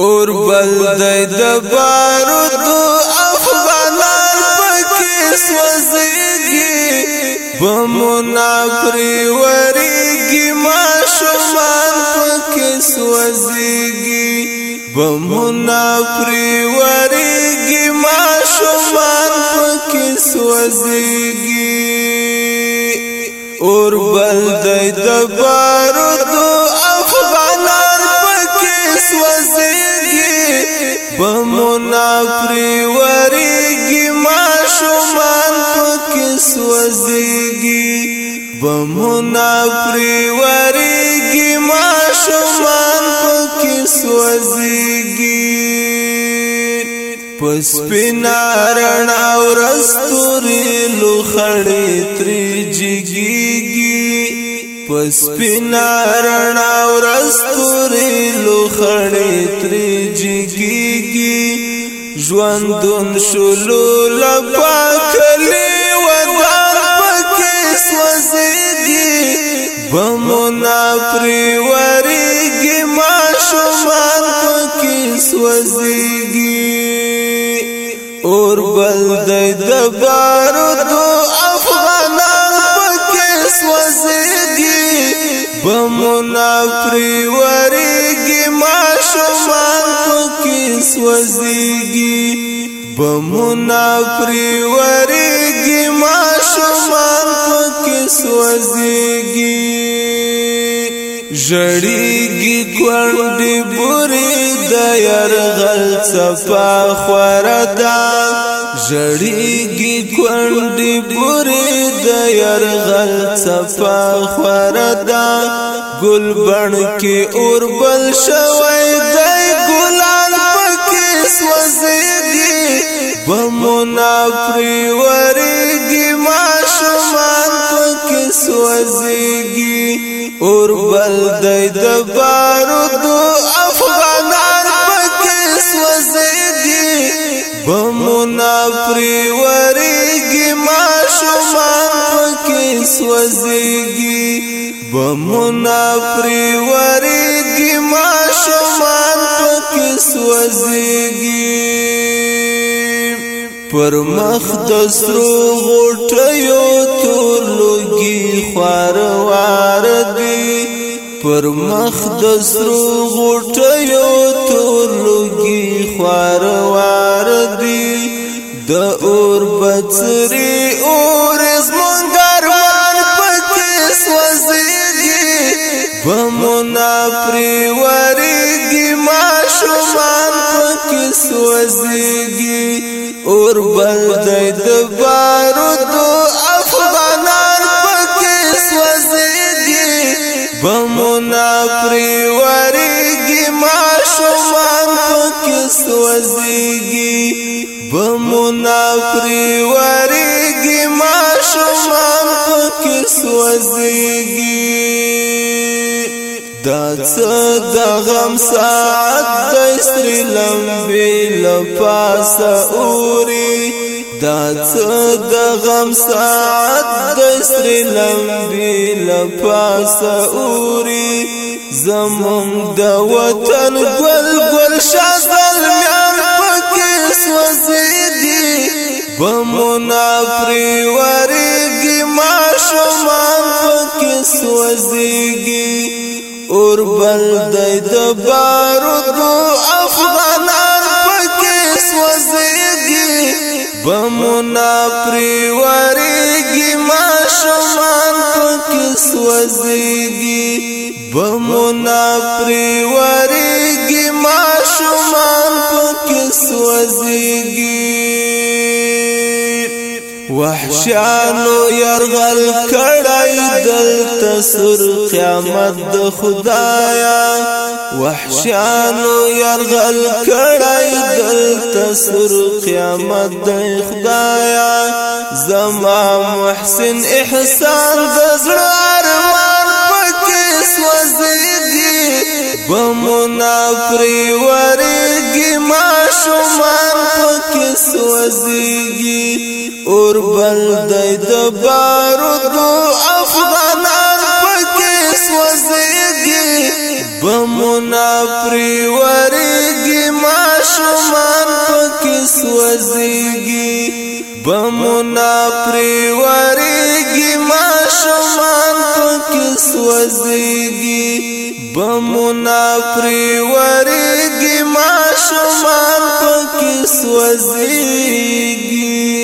اور بل دای د بارودو افغانان پکې سوځيږي بمونا پری وریږي ما شومان پکې سوځيږي بمونا پری وریږي ما شومان پکې سوځيږي اور بل دای د بارودو بمنا پری وریگی ما شمان پکس وزیگی بمنا پری وریگی ما شمان پکس وزیگی پس پینارن او رستوری لخڑی تری جگیگی پس پینا رڼا ورستوري لوخړې ترې جګي ژوندون شلو لبا کلی ودان پکې سوځي بمونا پری وریږي ما شومان پکې سوځيږي اور بل د دبارو دو افغانان پکې سوځيږي بمونا پری سوزيږي بمنا پری وريږي ما شومان پکې سوزيږي ژړيږي کړډي بوري د يرغل صفا خوردا ژړېږي کونډې بورې د يرغل صفا خوردا ګل بڼ کې اور بل شوی ګنا پری ورګي ما شومان پکې سوځيږي اور بل د بارود افغانان پکې سوځيږي بمنا پری ورګي ما شومان پکې سوځيږي بمنا پری ورګي ما شومان پکې سوځيږي پر مخ د سرو غټيو تور لوګي خوار وار دي پر مخ د سرو غټيو تور لوګي خوار وار دي د اور بڅري اور زمون ګرمان پکې سوځي بمنا پریو وسوځيږي اور بل دی د بارودو افغانان پکې سوځيږي بمونا پری وريږي ما شومان پکې سوځيږي بمونا پری وريږي ما شومان پکې سوځيږي دا څه د غم ساعت د سری لمبي لپاسه اوري دا څه د غم ساعت د سری لمبي لپاسه اوري زمون د وطن ګل ګل شازل میان پکې سوځي دي بمنا پری ورګي بل دی د بارودو افغانان پکې سوځيږي بمونا پری ورېږي ما شومان پکې سوځيږي بمونا پری ورېږي ما شومان پکې سوځيږي وحشانو يرغل کړای دلته سر قیامت د خدایا وحشانو يرغل کړای دلته سر قیامت د خدایا زما محسن احسان د زړه ارمان پکې سوځي بمونا پری ورگی ما شمان پکی سوزیگی اور بلدی دبارو دو افغانان پکی سوزیگی بمونا پری ورگی ما شمان پکی سوزیگی بمونا پری ورگی ما شمان پکی سوزیگی بمونا پری ورگی ما شمان پکس وزیگی